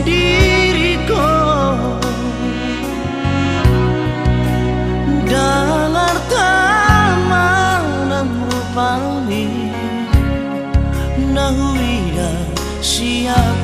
diriku. Dalam taman rupani Nahuida siap